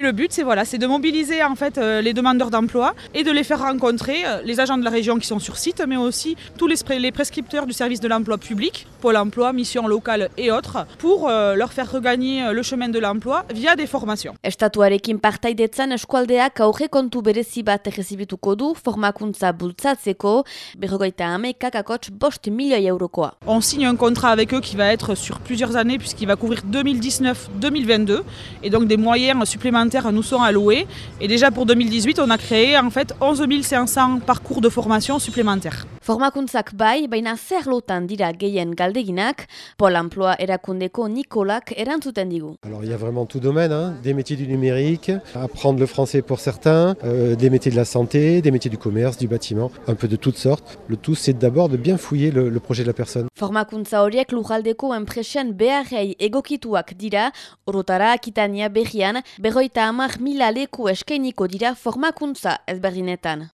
Le but, c'est voilà, de mobiliser euh, les demandeurs d'emploi et de les faire rencontrer euh, les agents de la région qui sont sur site, mais aussi tous les, les prescripteurs du service de l'emploi public, Pôle emploi, mission locale et autres, pour euh, leur faire regagner le chemin de l'emploi via des formations. Estatuarekin partaidetzan eskualdeak aurre kontu berezi bat errezibituko du formakuntza bultzatzeko, berrogeita amekak akotx bost milioi eurokoa. On signe un contrat avec eux qui va être sur plusieurs années puisqu'il va couvrir 2019-2022 et donc des moyens supplémentaires nous sont alloués. Et déjà pour 2018, on a créé en fait 11 500 parcours de formation supplémentaires. Formakuntzak bai, baina zer lotan dira gehien galdeginak, Pol Amploa erakundeko Nikolak erantzuten digu. Alors il y a vraiment tout domaine, hein, des métiers du numérique, apprendre le français pour certains, euh, des métiers de la santé, des métiers du commerce, du bâtiment, un peu de toutes sortes. Le tout c'est d'abord de bien fouiller le, le projet de la personne. Formakuntza horiek lujaldeko enpresen beharrei egokituak dira, orotara akitania berrian, berroita amar mila leku eskainiko dira formakuntza ezberdinetan.